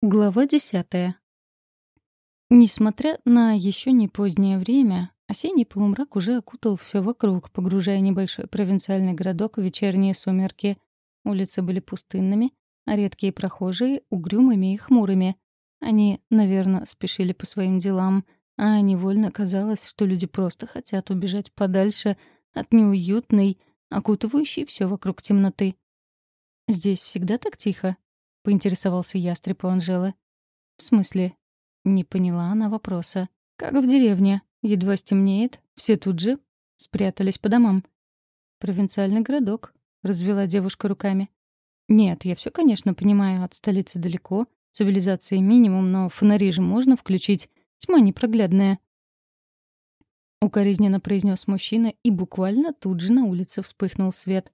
Глава десятая. Несмотря на еще не позднее время, осенний полумрак уже окутал все вокруг, погружая небольшой провинциальный городок в вечерние сумерки. Улицы были пустынными, а редкие прохожие — угрюмыми и хмурыми. Они, наверное, спешили по своим делам, а невольно казалось, что люди просто хотят убежать подальше от неуютной, окутывающей все вокруг темноты. «Здесь всегда так тихо?» — поинтересовался ястреб у Анжелы. «В смысле?» — не поняла она вопроса. «Как в деревне. Едва стемнеет, все тут же спрятались по домам». «Провинциальный городок», — развела девушка руками. «Нет, я все, конечно, понимаю, от столицы далеко, цивилизации минимум, но фонари же можно включить. Тьма непроглядная». Укоризненно произнес мужчина, и буквально тут же на улице вспыхнул свет.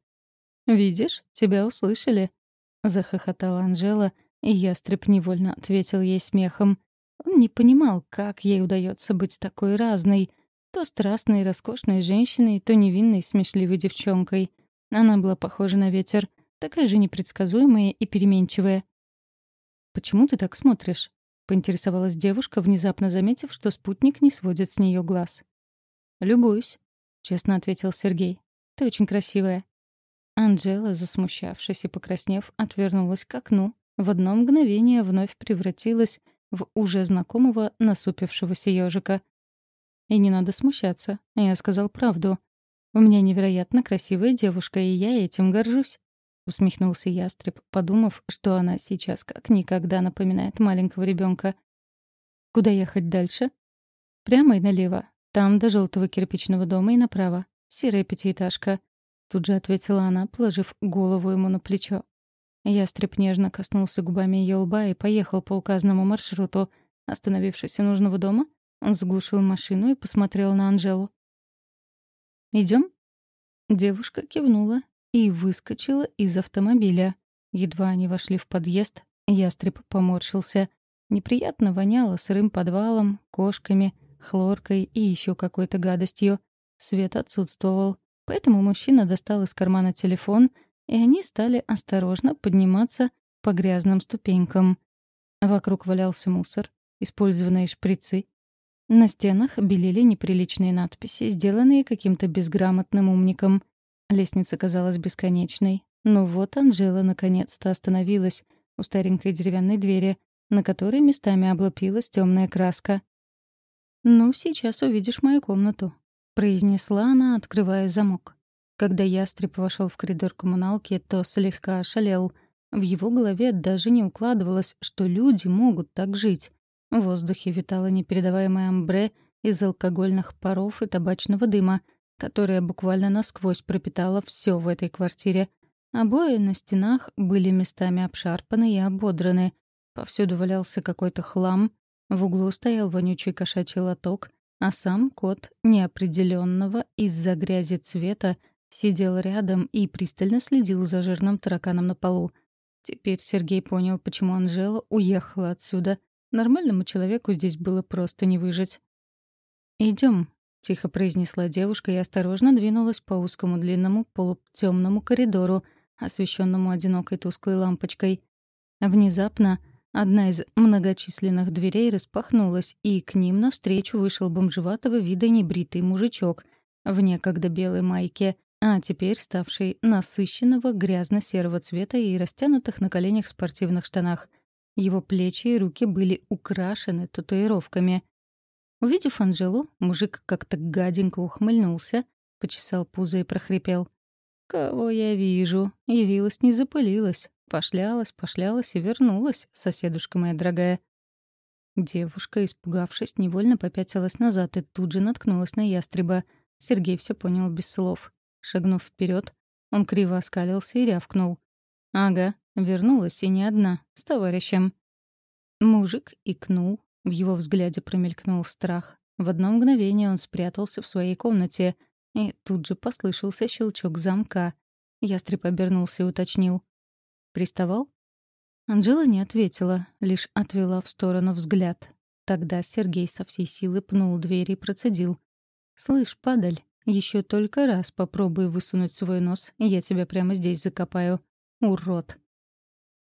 «Видишь, тебя услышали», Захохотала Анжела, и ястреб невольно ответил ей смехом. Он не понимал, как ей удается быть такой разной. То страстной и роскошной женщиной, то невинной смешливой девчонкой. Она была похожа на ветер, такая же непредсказуемая и переменчивая. «Почему ты так смотришь?» — поинтересовалась девушка, внезапно заметив, что спутник не сводит с нее глаз. «Любуюсь», — честно ответил Сергей. «Ты очень красивая». Анжела, засмущавшись и покраснев, отвернулась к окну. В одно мгновение вновь превратилась в уже знакомого насупившегося ежика. «И не надо смущаться. Я сказал правду. У меня невероятно красивая девушка, и я этим горжусь», — усмехнулся ястреб, подумав, что она сейчас как никогда напоминает маленького ребенка. «Куда ехать дальше?» «Прямо и налево. Там до желтого кирпичного дома и направо. Серая пятиэтажка. Тут же ответила она, положив голову ему на плечо. Ястреб нежно коснулся губами ее лба и поехал по указанному маршруту. Остановившись у нужного дома, он заглушил машину и посмотрел на Анжелу. «Идем?» Девушка кивнула и выскочила из автомобиля. Едва они вошли в подъезд, ястреб поморщился. Неприятно воняло сырым подвалом, кошками, хлоркой и еще какой-то гадостью. Свет отсутствовал. Поэтому мужчина достал из кармана телефон, и они стали осторожно подниматься по грязным ступенькам. Вокруг валялся мусор, использованные шприцы. На стенах белели неприличные надписи, сделанные каким-то безграмотным умником. Лестница казалась бесконечной. Но вот Анжела наконец-то остановилась у старенькой деревянной двери, на которой местами облупилась темная краска. «Ну, сейчас увидишь мою комнату», — произнесла она, открывая замок. Когда ястреб вошел в коридор коммуналки, то слегка ошалел. В его голове даже не укладывалось, что люди могут так жить. В воздухе витало непередаваемое амбре из алкогольных паров и табачного дыма, которое буквально насквозь пропитало все в этой квартире. Обои на стенах были местами обшарпаны и ободраны. Повсюду валялся какой-то хлам. В углу стоял вонючий кошачий лоток, а сам кот неопределенного из-за грязи цвета сидел рядом и пристально следил за жирным тараканом на полу. Теперь Сергей понял, почему Анжела уехала отсюда. Нормальному человеку здесь было просто не выжить. Идем, тихо произнесла девушка и осторожно двинулась по узкому длинному полутемному коридору, освещенному одинокой тусклой лампочкой. Внезапно Одна из многочисленных дверей распахнулась, и к ним навстречу вышел бомжеватого вида небритый мужичок в некогда белой майке, а теперь ставший насыщенного грязно-серого цвета и растянутых на коленях спортивных штанах. Его плечи и руки были украшены татуировками. Увидев Анжелу, мужик как-то гаденько ухмыльнулся, почесал пузо и прохрипел. «Кого я вижу? Явилась, не запылилась. Пошлялась, пошлялась и вернулась, соседушка моя дорогая. Девушка, испугавшись, невольно попятилась назад и тут же наткнулась на ястреба. Сергей все понял без слов. Шагнув вперед, он криво оскалился и рявкнул. «Ага, вернулась и не одна, с товарищем». Мужик икнул, в его взгляде промелькнул страх. В одно мгновение он спрятался в своей комнате, и тут же послышался щелчок замка. Ястреб обернулся и уточнил. Приставал? Анжела не ответила, лишь отвела в сторону взгляд. Тогда Сергей со всей силы пнул дверь и процедил. «Слышь, падаль, еще только раз попробуй высунуть свой нос, и я тебя прямо здесь закопаю. Урод!»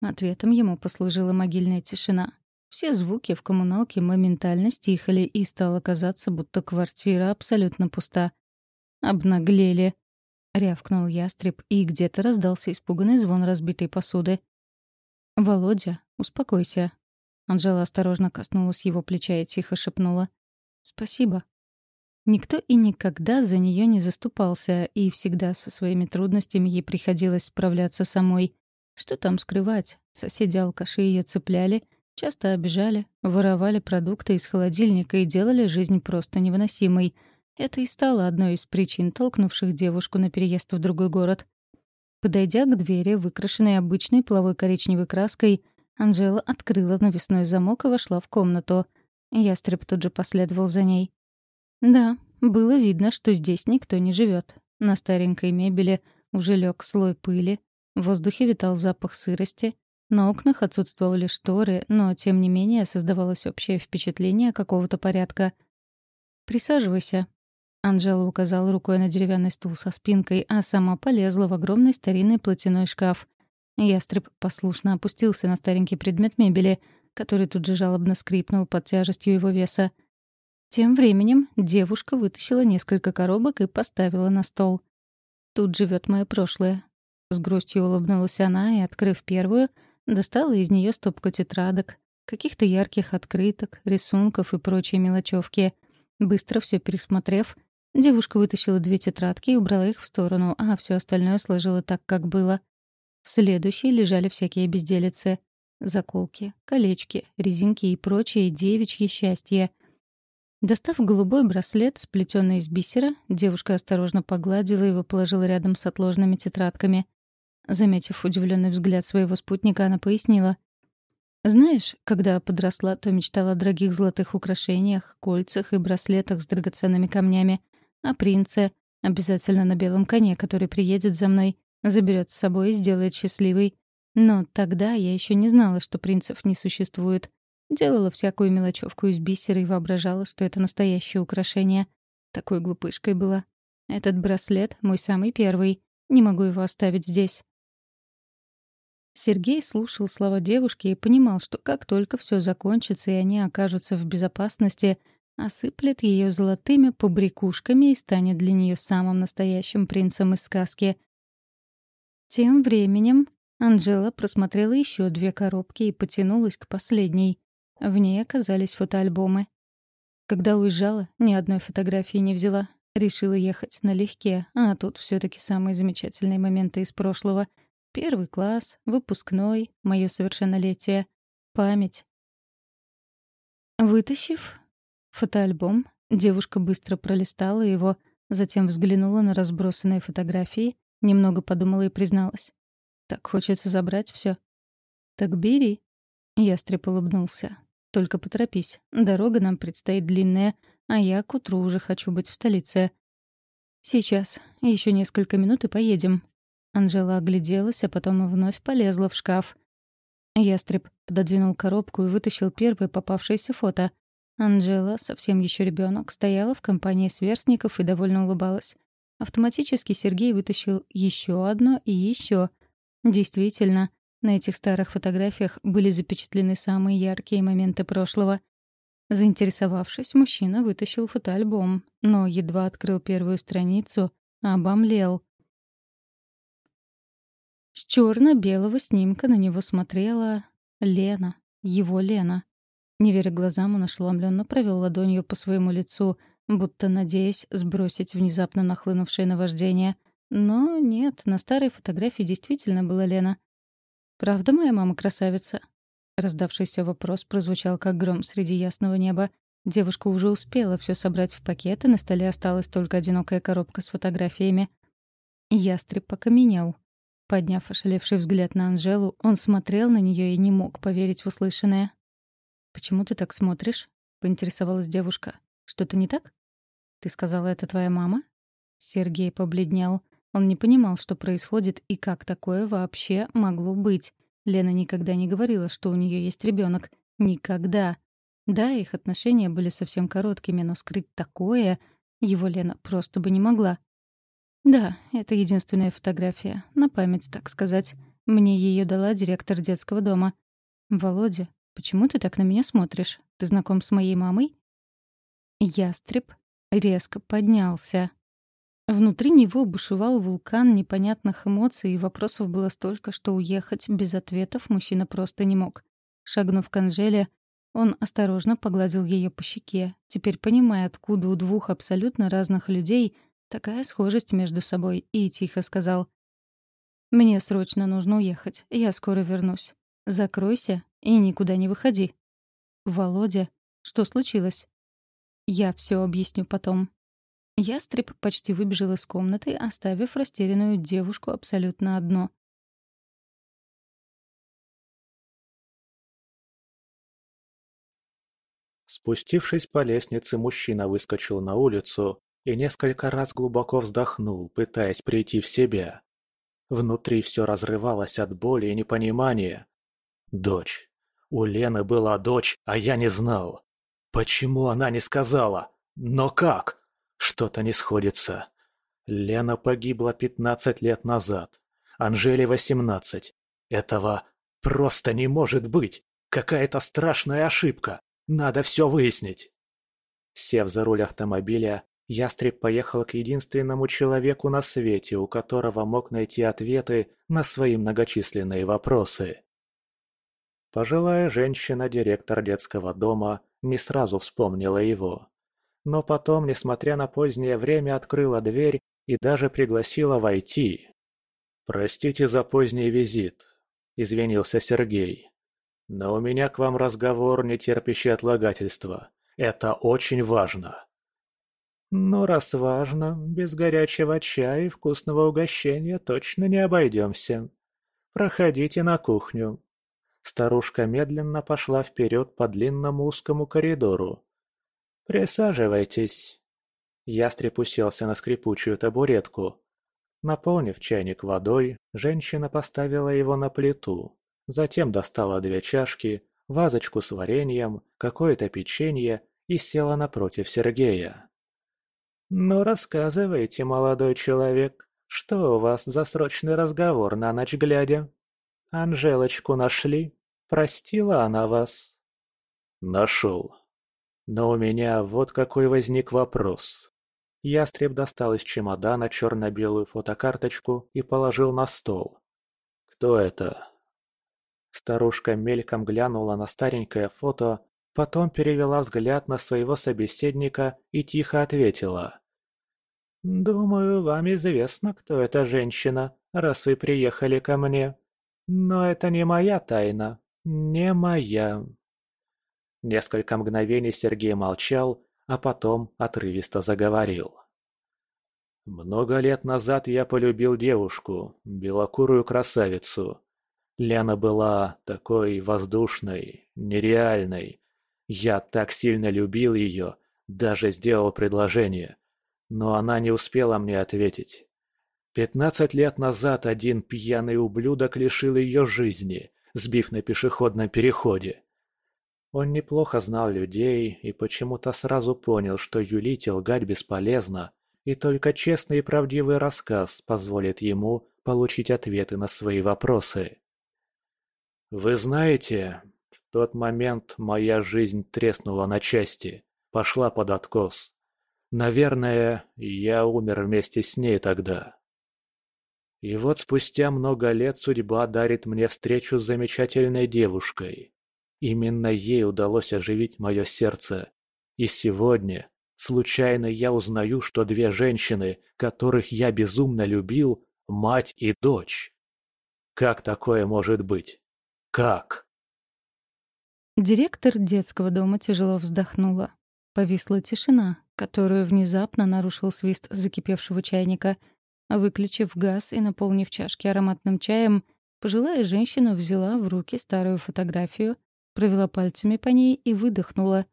Ответом ему послужила могильная тишина. Все звуки в коммуналке моментально стихали, и стало казаться, будто квартира абсолютно пуста. «Обнаглели!» — рявкнул ястреб, и где-то раздался испуганный звон разбитой посуды. «Володя, успокойся». Анжела осторожно коснулась его плеча и тихо шепнула. «Спасибо». Никто и никогда за нее не заступался, и всегда со своими трудностями ей приходилось справляться самой. Что там скрывать? Соседи-алкаши ее цепляли, часто обижали, воровали продукты из холодильника и делали жизнь просто невыносимой. Это и стало одной из причин, толкнувших девушку на переезд в другой город. Подойдя к двери, выкрашенной обычной половой коричневой краской, Анжела открыла навесной замок и вошла в комнату. Ястреб тут же последовал за ней. Да, было видно, что здесь никто не живет. На старенькой мебели уже лег слой пыли, в воздухе витал запах сырости, на окнах отсутствовали шторы, но, тем не менее, создавалось общее впечатление какого-то порядка. «Присаживайся», Анжела указала рукой на деревянный стул со спинкой, а сама полезла в огромный старинный платяной шкаф. Ястреб послушно опустился на старенький предмет мебели, который тут же жалобно скрипнул под тяжестью его веса. Тем временем девушка вытащила несколько коробок и поставила на стол. «Тут живет мое прошлое». С грустью улыбнулась она и, открыв первую, достала из нее стопку тетрадок, каких-то ярких открыток, рисунков и прочие мелочевки. Быстро все пересмотрев, Девушка вытащила две тетрадки и убрала их в сторону, а все остальное сложила так, как было. В следующей лежали всякие безделицы. Заколки, колечки, резинки и прочие девичьи счастья. Достав голубой браслет, сплетенный из бисера, девушка осторожно погладила его положила рядом с отложенными тетрадками. Заметив удивленный взгляд своего спутника, она пояснила. «Знаешь, когда подросла, то мечтала о дорогих золотых украшениях, кольцах и браслетах с драгоценными камнями — о принце, обязательно на белом коне, который приедет за мной, заберет с собой и сделает счастливой. Но тогда я еще не знала, что принцев не существует. Делала всякую мелочевку из бисера и воображала, что это настоящее украшение. Такой глупышкой была. Этот браслет — мой самый первый. Не могу его оставить здесь. Сергей слушал слова девушки и понимал, что как только все закончится и они окажутся в безопасности — осыплет ее золотыми побрякушками и станет для нее самым настоящим принцем из сказки. Тем временем Анжела просмотрела еще две коробки и потянулась к последней. В ней оказались фотоальбомы. Когда уезжала, ни одной фотографии не взяла. Решила ехать налегке, а тут все таки самые замечательные моменты из прошлого. Первый класс, выпускной, мое совершеннолетие, память. Вытащив Фотоальбом. Девушка быстро пролистала его, затем взглянула на разбросанные фотографии, немного подумала и призналась. «Так хочется забрать все. «Так бери». Ястреб улыбнулся. «Только поторопись. Дорога нам предстоит длинная, а я к утру уже хочу быть в столице». «Сейчас. Еще несколько минут и поедем». Анжела огляделась, а потом вновь полезла в шкаф. Ястреб пододвинул коробку и вытащил первое попавшееся фото — Анжела, совсем еще ребенок, стояла в компании сверстников и довольно улыбалась. Автоматически Сергей вытащил еще одно и еще. Действительно, на этих старых фотографиях были запечатлены самые яркие моменты прошлого. Заинтересовавшись, мужчина вытащил фотоальбом, но едва открыл первую страницу, обомлел. С черно-белого снимка на него смотрела Лена, его Лена. Не веря глазам, он ошеломленно провел ладонью по своему лицу, будто надеясь сбросить внезапно нахлынувшее наваждение. Но нет, на старой фотографии действительно была Лена. «Правда моя мама красавица?» Раздавшийся вопрос прозвучал как гром среди ясного неба. Девушка уже успела все собрать в пакет, и на столе осталась только одинокая коробка с фотографиями. Ястреб покаменел. Подняв ошалевший взгляд на Анжелу, он смотрел на нее и не мог поверить в услышанное. «Почему ты так смотришь?» — поинтересовалась девушка. «Что-то не так?» «Ты сказала, это твоя мама?» Сергей побледнел. Он не понимал, что происходит и как такое вообще могло быть. Лена никогда не говорила, что у нее есть ребенок. Никогда. Да, их отношения были совсем короткими, но скрыть такое его Лена просто бы не могла. Да, это единственная фотография. На память, так сказать. Мне ее дала директор детского дома. Володя, почему ты так на меня смотришь? Ты знаком с моей мамой? Ястреб резко поднялся. Внутри него бушевал вулкан непонятных эмоций, и вопросов было столько, что уехать без ответов мужчина просто не мог. Шагнув к Анжеле, он осторожно погладил ее по щеке, теперь понимая, откуда у двух абсолютно разных людей такая схожесть между собой, и тихо сказал. «Мне срочно нужно уехать, я скоро вернусь. Закройся и никуда не выходи». «Володя, что случилось?» «Я все объясню потом», Ястреб почти выбежал из комнаты, оставив растерянную девушку абсолютно одно. Спустившись по лестнице, мужчина выскочил на улицу и несколько раз глубоко вздохнул, пытаясь прийти в себя. Внутри все разрывалось от боли и непонимания. Дочь. У Лены была дочь, а я не знал. Почему она не сказала? Но как? Что-то не сходится. Лена погибла пятнадцать лет назад. Анжеле восемнадцать. Этого просто не может быть. Какая-то страшная ошибка. Надо все выяснить. Сев за руль автомобиля, Ястреб поехал к единственному человеку на свете, у которого мог найти ответы на свои многочисленные вопросы. Пожилая женщина-директор детского дома не сразу вспомнила его но потом, несмотря на позднее время, открыла дверь и даже пригласила войти. «Простите за поздний визит», — извинился Сергей. «Но у меня к вам разговор, не терпящий отлагательства. Это очень важно». «Ну, раз важно, без горячего чая и вкусного угощения точно не обойдемся. Проходите на кухню». Старушка медленно пошла вперед по длинному узкому коридору, «Присаживайтесь». Ястреб уселся на скрипучую табуретку. Наполнив чайник водой, женщина поставила его на плиту. Затем достала две чашки, вазочку с вареньем, какое-то печенье и села напротив Сергея. «Ну, рассказывайте, молодой человек, что у вас за срочный разговор на ночь глядя? Анжелочку нашли? Простила она вас?» «Нашел», но у меня вот какой возник вопрос. Ястреб достал из чемодана черно-белую фотокарточку и положил на стол. «Кто это?» Старушка мельком глянула на старенькое фото, потом перевела взгляд на своего собеседника и тихо ответила. «Думаю, вам известно, кто эта женщина, раз вы приехали ко мне. Но это не моя тайна, не моя». Несколько мгновений Сергей молчал, а потом отрывисто заговорил. «Много лет назад я полюбил девушку, белокурую красавицу. Лена была такой воздушной, нереальной. Я так сильно любил ее, даже сделал предложение. Но она не успела мне ответить. Пятнадцать лет назад один пьяный ублюдок лишил ее жизни, сбив на пешеходном переходе. Он неплохо знал людей и почему-то сразу понял, что юлить и лгать бесполезно, и только честный и правдивый рассказ позволит ему получить ответы на свои вопросы. «Вы знаете, в тот момент моя жизнь треснула на части, пошла под откос. Наверное, я умер вместе с ней тогда. И вот спустя много лет судьба дарит мне встречу с замечательной девушкой. Именно ей удалось оживить мое сердце. И сегодня, случайно я узнаю, что две женщины, которых я безумно любил, мать и дочь. Как такое может быть? Как? Директор детского дома тяжело вздохнула. Повисла тишина, которую внезапно нарушил свист закипевшего чайника. Выключив газ и наполнив чашки ароматным чаем, пожилая женщина взяла в руки старую фотографию провела пальцами по ней и выдохнула.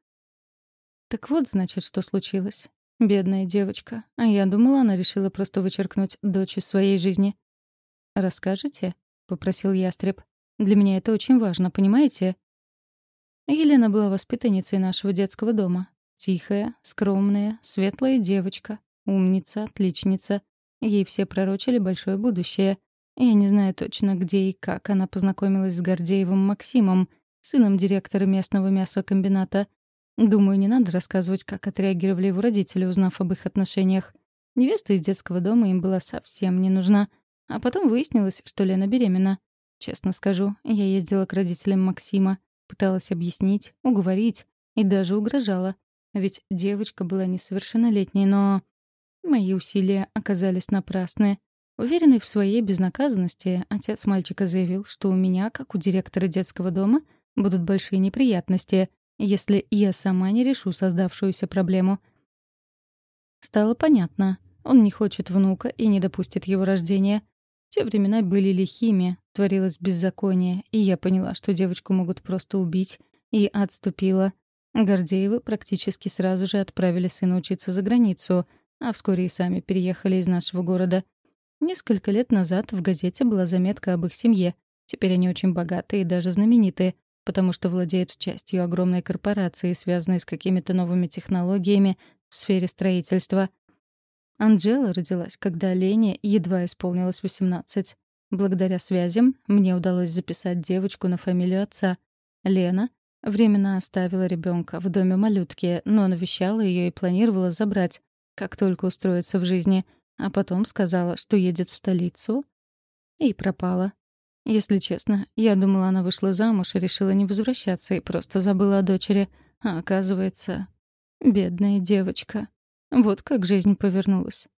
Так вот, значит, что случилось. Бедная девочка. А я думала, она решила просто вычеркнуть дочь из своей жизни. «Расскажете?» — попросил ястреб. «Для меня это очень важно, понимаете?» Елена была воспитанницей нашего детского дома. Тихая, скромная, светлая девочка. Умница, отличница. Ей все пророчили большое будущее. Я не знаю точно, где и как она познакомилась с Гордеевым Максимом, сыном директора местного мясокомбината. Думаю, не надо рассказывать, как отреагировали его родители, узнав об их отношениях. Невеста из детского дома им была совсем не нужна. А потом выяснилось, что Лена беременна. Честно скажу, я ездила к родителям Максима, пыталась объяснить, уговорить и даже угрожала. Ведь девочка была несовершеннолетней, но... Мои усилия оказались напрасны. Уверенный в своей безнаказанности, отец мальчика заявил, что у меня, как у директора детского дома, будут большие неприятности, если я сама не решу создавшуюся проблему. Стало понятно. Он не хочет внука и не допустит его рождения. Те времена были лихими, творилось беззаконие, и я поняла, что девочку могут просто убить, и отступила. Гордеевы практически сразу же отправили сына учиться за границу, а вскоре и сами переехали из нашего города. Несколько лет назад в газете была заметка об их семье. Теперь они очень богатые и даже знаменитые потому что владеют частью огромной корпорации, связанной с какими-то новыми технологиями в сфере строительства. Анджела родилась, когда Лене едва исполнилось 18. Благодаря связям мне удалось записать девочку на фамилию отца. Лена временно оставила ребенка в доме малютки, но навещала ее и планировала забрать, как только устроится в жизни, а потом сказала, что едет в столицу, и пропала. Если честно, я думала, она вышла замуж и решила не возвращаться и просто забыла о дочери. А оказывается, бедная девочка. Вот как жизнь повернулась.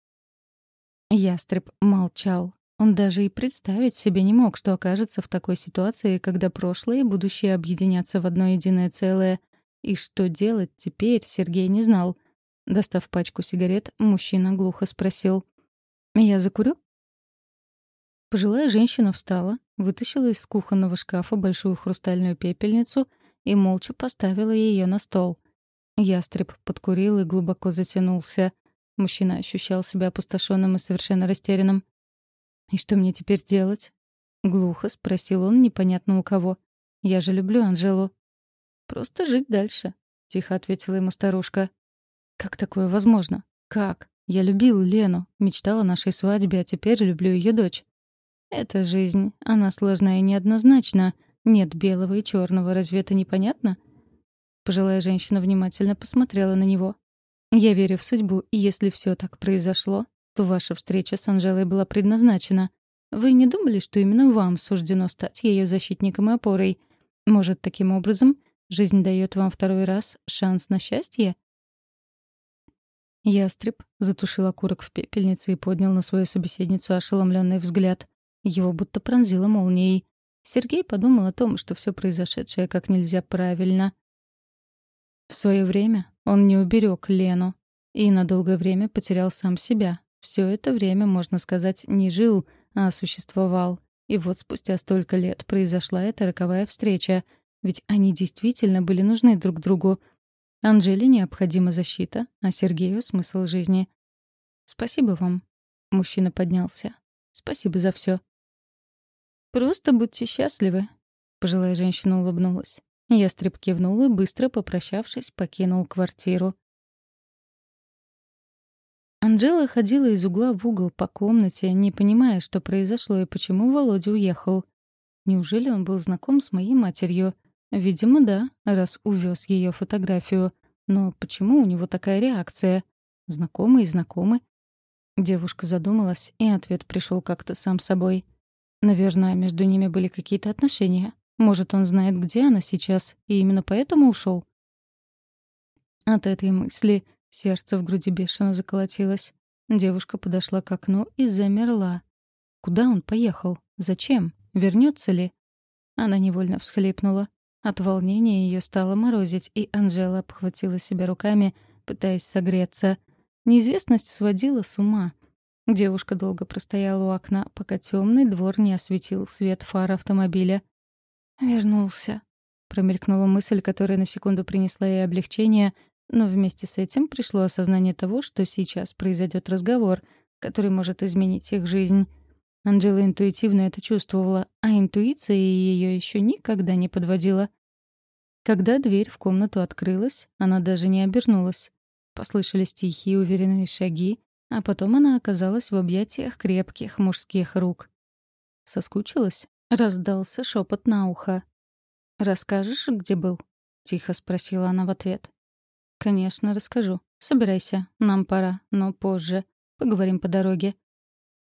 Ястреб молчал. Он даже и представить себе не мог, что окажется в такой ситуации, когда прошлое и будущее объединятся в одно единое целое. И что делать теперь, Сергей не знал. Достав пачку сигарет, мужчина глухо спросил. «Я закурю?» Пожилая женщина встала, вытащила из кухонного шкафа большую хрустальную пепельницу и молча поставила ее на стол. Ястреб подкурил и глубоко затянулся. Мужчина ощущал себя опустошенным и совершенно растерянным. «И что мне теперь делать?» Глухо спросил он непонятно у кого. «Я же люблю Анжелу». «Просто жить дальше», — тихо ответила ему старушка. «Как такое возможно? Как? Я любил Лену, мечтала о нашей свадьбе, а теперь люблю ее дочь. Это жизнь. Она сложна и неоднозначна. Нет белого и черного. Разве это непонятно? Пожилая женщина внимательно посмотрела на него. Я верю в судьбу, и если все так произошло, то ваша встреча с Анжелой была предназначена. Вы не думали, что именно вам суждено стать ее защитником и опорой? Может, таким образом жизнь дает вам второй раз шанс на счастье? Ястреб затушил окурок в пепельнице и поднял на свою собеседницу ошеломленный взгляд. Его будто пронзило молнией. Сергей подумал о том, что все произошедшее как нельзя правильно. В свое время он не уберег Лену и на долгое время потерял сам себя. Все это время, можно сказать, не жил, а существовал. И вот спустя столько лет произошла эта роковая встреча, ведь они действительно были нужны друг другу. Анжеле необходима защита, а Сергею — смысл жизни. «Спасибо вам». Мужчина поднялся. «Спасибо за все. «Просто будьте счастливы», — пожилая женщина улыбнулась. Ястреб кивнул и, быстро попрощавшись, покинул квартиру. Анжела ходила из угла в угол по комнате, не понимая, что произошло и почему Володя уехал. Неужели он был знаком с моей матерью? Видимо, да, раз увез ее фотографию. Но почему у него такая реакция? Знакомый и знакомый? Девушка задумалась, и ответ пришел как-то сам собой. Наверное, между ними были какие-то отношения. Может, он знает, где она сейчас, и именно поэтому ушел. От этой мысли сердце в груди бешено заколотилось. Девушка подошла к окну и замерла. Куда он поехал? Зачем? Вернется ли? Она невольно всхлипнула. От волнения ее стало морозить, и Анжела обхватила себя руками, пытаясь согреться. Неизвестность сводила с ума. Девушка долго простояла у окна, пока темный двор не осветил свет фар автомобиля. «Вернулся», — промелькнула мысль, которая на секунду принесла ей облегчение, но вместе с этим пришло осознание того, что сейчас произойдет разговор, который может изменить их жизнь. Анжела интуитивно это чувствовала, а интуиция ее еще никогда не подводила. Когда дверь в комнату открылась, она даже не обернулась. Послышались тихие уверенные шаги, а потом она оказалась в объятиях крепких мужских рук. Соскучилась? Раздался шепот на ухо. «Расскажешь, где был?» — тихо спросила она в ответ. «Конечно, расскажу. Собирайся, нам пора, но позже. Поговорим по дороге».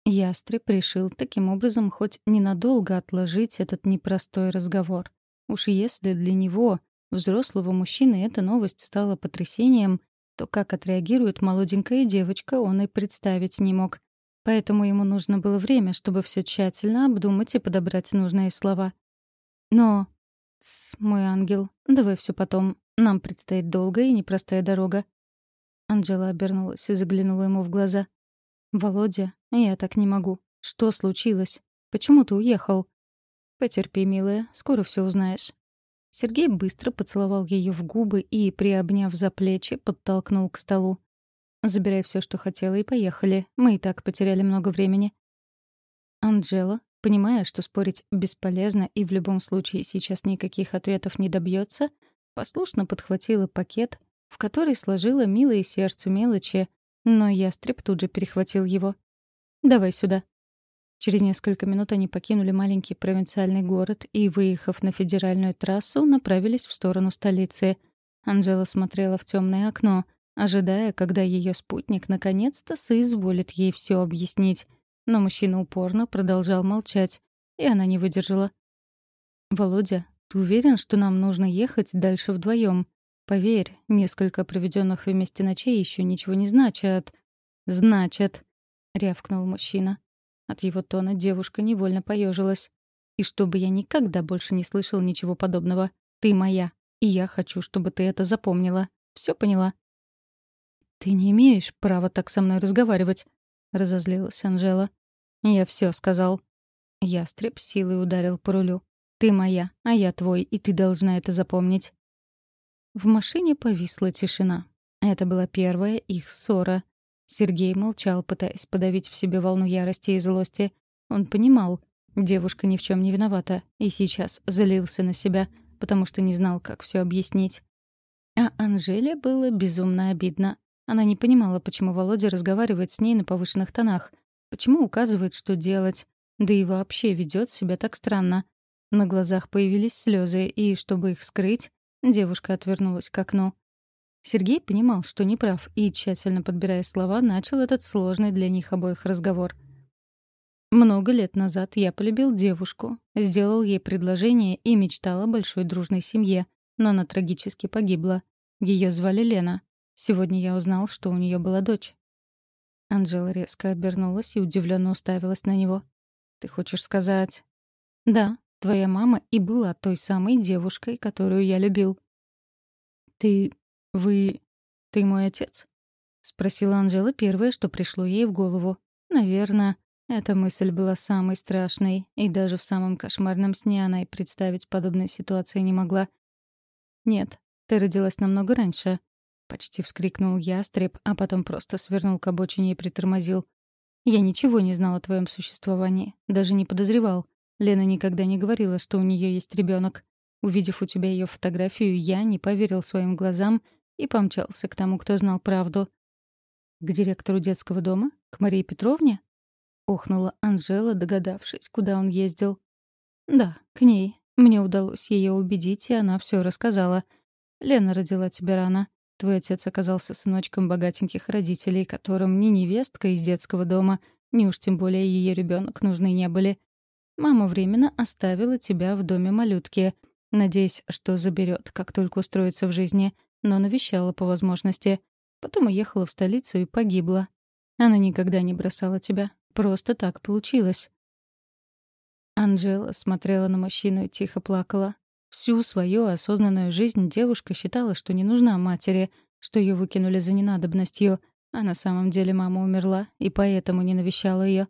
Ястреб решил таким образом хоть ненадолго отложить этот непростой разговор. Уж если для него, взрослого мужчины, эта новость стала потрясением, то как отреагирует молоденькая девочка, он и представить не мог. Поэтому ему нужно было время, чтобы все тщательно обдумать и подобрать нужные слова. Но... Тс, мой ангел, давай все потом. Нам предстоит долгая и непростая дорога. Анжела обернулась и заглянула ему в глаза. «Володя, я так не могу. Что случилось? Почему ты уехал?» «Потерпи, милая, скоро все узнаешь». Сергей быстро поцеловал ее в губы и, приобняв за плечи, подтолкнул к столу. «Забирай все, что хотела, и поехали. Мы и так потеряли много времени». Анджела, понимая, что спорить бесполезно и в любом случае сейчас никаких ответов не добьется, послушно подхватила пакет, в который сложила милые сердцу мелочи, но ястреб тут же перехватил его. «Давай сюда». Через несколько минут они покинули маленький провинциальный город и, выехав на федеральную трассу, направились в сторону столицы. Анжела смотрела в темное окно, ожидая, когда ее спутник наконец-то соизволит ей все объяснить. Но мужчина упорно продолжал молчать, и она не выдержала. «Володя, ты уверен, что нам нужно ехать дальше вдвоем? Поверь, несколько проведенных вместе ночей еще ничего не значат». «Значат», — рявкнул мужчина. От его тона девушка невольно поежилась. «И чтобы я никогда больше не слышал ничего подобного. Ты моя, и я хочу, чтобы ты это запомнила. Все поняла?» «Ты не имеешь права так со мной разговаривать», — разозлилась Анжела. «Я все сказал». Ястреб силой ударил по рулю. «Ты моя, а я твой, и ты должна это запомнить». В машине повисла тишина. Это была первая их ссора. Сергей молчал, пытаясь подавить в себе волну ярости и злости. Он понимал, девушка ни в чем не виновата, и сейчас залился на себя, потому что не знал, как все объяснить. А Анжеле было безумно обидно. Она не понимала, почему Володя разговаривает с ней на повышенных тонах, почему указывает, что делать, да и вообще ведет себя так странно. На глазах появились слезы, и, чтобы их скрыть, девушка отвернулась к окну. Сергей понимал, что не прав, и, тщательно подбирая слова, начал этот сложный для них обоих разговор. Много лет назад я полюбил девушку, сделал ей предложение и мечтал о большой дружной семье, но она трагически погибла. Ее звали Лена. Сегодня я узнал, что у нее была дочь. Анжела резко обернулась и удивленно уставилась на него. «Ты хочешь сказать...» «Да, твоя мама и была той самой девушкой, которую я любил». «Ты «Вы... ты мой отец?» — спросила Анжела первое, что пришло ей в голову. Наверное, эта мысль была самой страшной, и даже в самом кошмарном сне она и представить подобной ситуации не могла. «Нет, ты родилась намного раньше», — почти вскрикнул ястреб, а потом просто свернул к обочине и притормозил. «Я ничего не знал о твоем существовании, даже не подозревал. Лена никогда не говорила, что у нее есть ребенок. Увидев у тебя ее фотографию, я не поверил своим глазам — и помчался к тому, кто знал правду. «К директору детского дома? К Марии Петровне?» — охнула Анжела, догадавшись, куда он ездил. «Да, к ней. Мне удалось ее убедить, и она все рассказала. Лена родила тебя рано. Твой отец оказался сыночком богатеньких родителей, которым ни невестка из детского дома, ни уж тем более ее ребенок нужны не были. Мама временно оставила тебя в доме малютки, надеясь, что заберет, как только устроится в жизни — но навещала по возможности. Потом уехала в столицу и погибла. Она никогда не бросала тебя. Просто так получилось. Анжела смотрела на мужчину и тихо плакала. Всю свою осознанную жизнь девушка считала, что не нужна матери, что ее выкинули за ненадобностью, а на самом деле мама умерла и поэтому не навещала ее.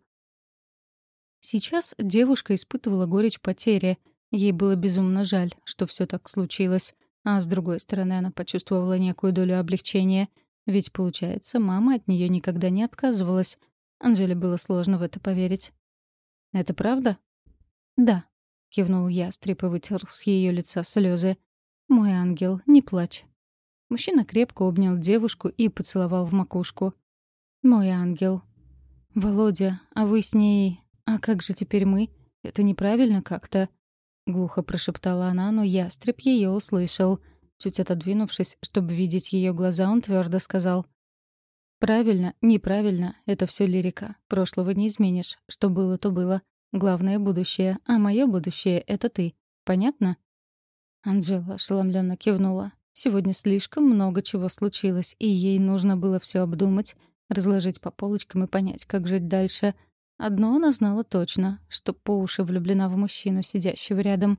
Сейчас девушка испытывала горечь потери. Ей было безумно жаль, что все так случилось. А с другой стороны, она почувствовала некую долю облегчения. Ведь, получается, мама от нее никогда не отказывалась. Анжеле было сложно в это поверить. «Это правда?» «Да», — кивнул ястреб и вытер с ее лица слезы. «Мой ангел, не плачь». Мужчина крепко обнял девушку и поцеловал в макушку. «Мой ангел». «Володя, а вы с ней... А как же теперь мы? это неправильно как-то», — глухо прошептала она, но ястреб ее услышал. Чуть отодвинувшись, чтобы видеть ее глаза, он твердо сказал. «Правильно, неправильно, это все лирика. Прошлого не изменишь. Что было, то было. Главное — будущее, а мое будущее — это ты. Понятно?» Анжела ошеломленно кивнула. Сегодня слишком много чего случилось, и ей нужно было все обдумать, разложить по полочкам и понять, как жить дальше. Одно она знала точно, что по уши влюблена в мужчину, сидящего рядом.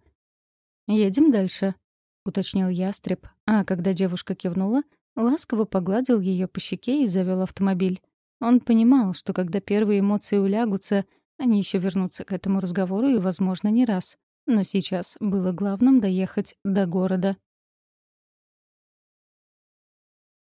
«Едем дальше», — уточнил ястреб, а когда девушка кивнула, ласково погладил ее по щеке и завел автомобиль. Он понимал, что когда первые эмоции улягутся, они еще вернутся к этому разговору и, возможно, не раз. Но сейчас было главным доехать до города.